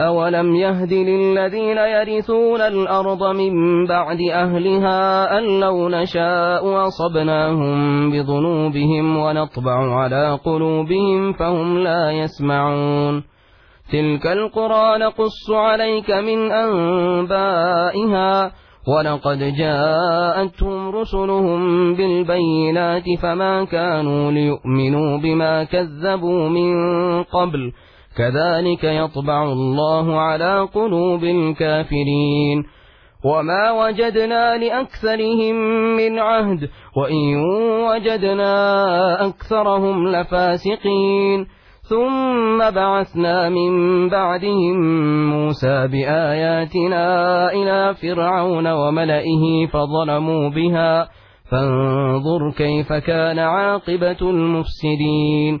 أولم يهد للذين يرثون الأرض من بعد أهلها أن لو نشاء أصبناهم بذنوبهم ونطبع على قلوبهم فهم لا يسمعون تلك القرى نقص عليك من أنبائها ولقد جاءتهم رسلهم بالبينات فما كانوا ليؤمنوا بما كذبوا من قبل كذلك يطبع الله على قلوب الكافرين. وما وجدنا لأكثرهم من عهد وإن وجدنا أكثرهم لفاسقين. ثم بعثنا من بعدهم موسى بآياتنا إلى فرعون وملئه فظلموا بها. فانظر كيف كان عاقبة المفسدين.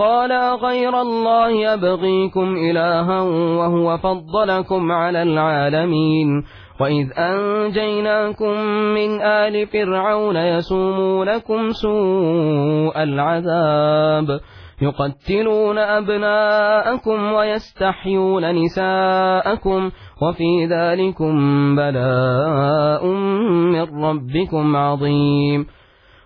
قال غير الله يبغيكم إلها وهو فضلكم على العالمين وإذ أنجيناكم من آل فرعون يسومونكم سوء العذاب يقتلون أبناءكم ويستحيون نساءكم وفي ذلكم بلاء من ربكم عظيم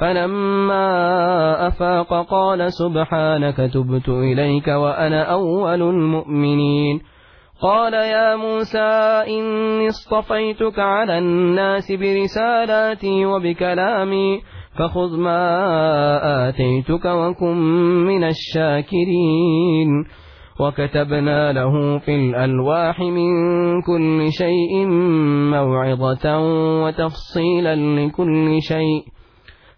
فلما أفاق قال سبحانك تبت إليك وأنا أول المؤمنين. قال يا موسى إني اصطفيتك على الناس برسالاتي وبكلامي فخذ ما آتيتك وكن من الشاكرين. وكتبنا له في الألواح من كل شيء موعظة وتفصيلا لكل شيء.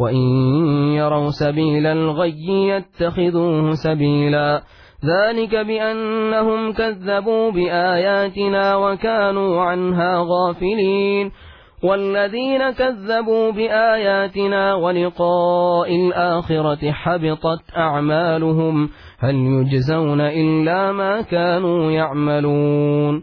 وإن يروا سبيل الغي يتخذوه سبيلا. ذلك بأنهم كذبوا بآياتنا وكانوا عنها غافلين. والذين كذبوا بآياتنا ولقاء الآخرة حبطت أعمالهم. هل يجزون إلا ما كانوا يعملون؟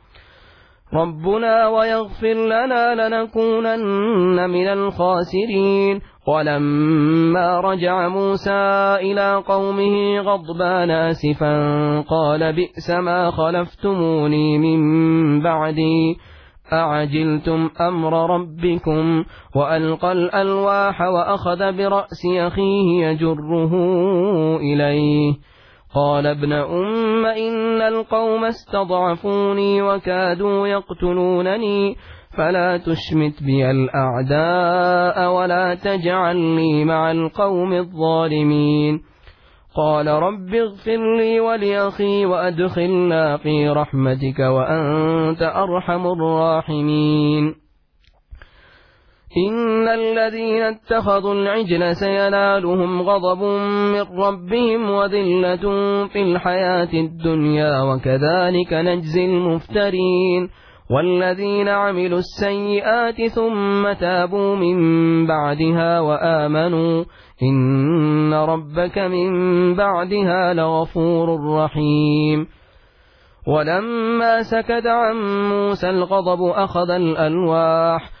ربنا ويغفر لنا لنكونن من الخاسرين ولما رجع موسى إلى قومه غضبان آسفا قال بئس ما خلفتموني من بعدي أعجلتم أمر ربكم وألقى الألواح وأخذ برأس أخيه يجره إليه قال ابن أم إن القوم استضعفوني وكادوا يقتلونني فلا تشمت بي الأعداء ولا تجعلني مع القوم الظالمين. قال رب اغفر لي ولأخي وأدخلنا في رحمتك وأنت أرحم الراحمين. إن الذين اتخذوا العجل سينالهم غضب من ربهم وذلة في الحياة الدنيا وكذلك نجزي المفترين والذين عملوا السيئات ثم تابوا من بعدها وآمنوا إن ربك من بعدها لغفور رحيم ولما سكت عن موسى الغضب أخذ الألواح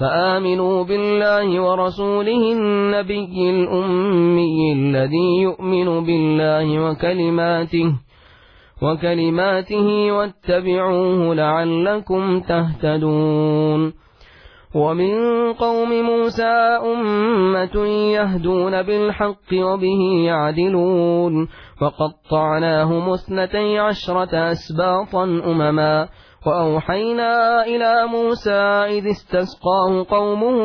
فآمنوا بالله ورسوله النبي الأمي الذي يؤمن بالله وكلماته وكلماته واتبعوه لعلكم تهتدون ومن قوم موسى أمة يهدون بالحق وبه يعدلون وقطعناهم اثنتي عشرة أسباطا أمما وأوحينا إلى موسى إذ استسقاه قومه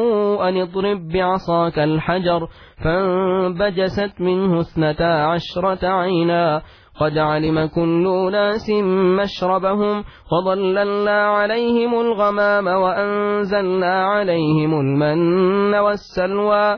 أن اضرب بعصاك الحجر فانبجست منه اثنتا عشرة عينا. قد علم كل ناس مشربهم وظللنا عليهم الغمام وأنزلنا عليهم المن والسلوى.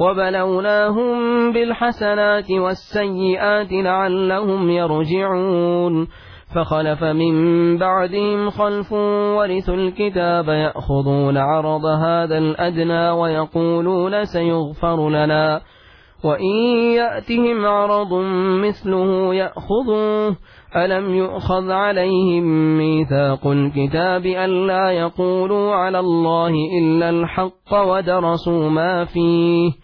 وبلوناهم بالحسنات والسيئات لعلهم يرجعون فخلف من بعدهم خلف ورثوا الكتاب يأخذون عرض هذا الأدنى ويقولون سيغفر لنا وإن يأتهم عرض مثله يأخذوه ألم يؤخذ عليهم ميثاق الكتاب ألا يقولوا على الله إلا الحق ودرسوا ما فيه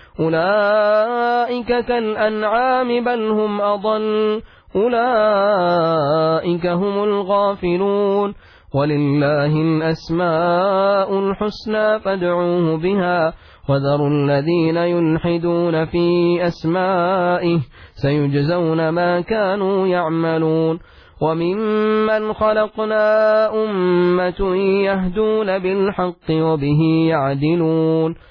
أولئك كالأنعام بل هم أضل. أولئك هم الغافلون. ولله الأسماء الحسنى فادعوه بها. وذروا الذين يلحدون في أسمائه. سيجزون ما كانوا يعملون. وممن خلقنا أمة يهدون بالحق وبه يعدلون.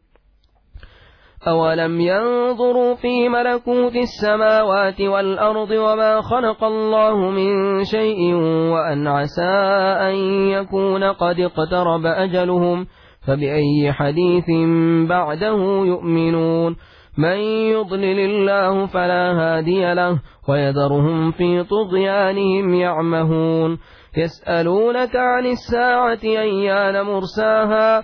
أولم ينظروا في ملكوت السماوات والأرض وما خلق الله من شيء وأن عسى أن يكون قد اقترب أجلهم فبأي حديث بعده يؤمنون من يضلل الله فلا هادي له ويذرهم في طغيانهم يعمهون يسألونك عن الساعة أيان مرساها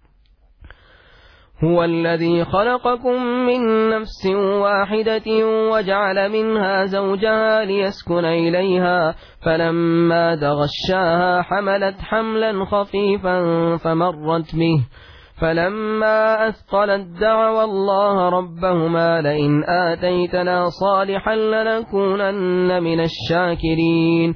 هو الذي خلقكم من نفس واحدة وجعل منها زوجها ليسكن إليها فلما دغشاها حملت حملا خفيفا فمرت به. فلما أثقلت دعوى الله ربهما لئن آتيتنا صالحا لنكونن من الشاكرين.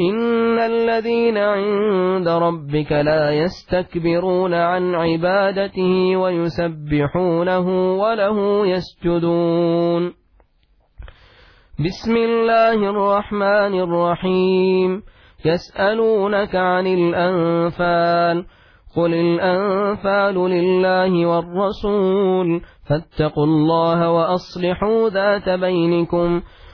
إن الذين عند ربك لا يستكبرون عن عبادته ويسبحونه وله يسجدون. بسم الله الرحمن الرحيم. يسألونك عن الأنفال. قل الأنفال لله والرسول. فاتقوا الله وأصلحوا ذات بينكم.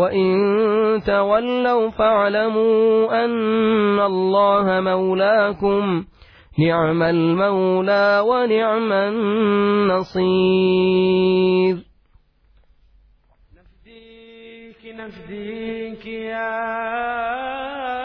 وإن تولوا فاعلموا أن الله مولاكم نعم المولى ونعم النصير نفديك نفديك يا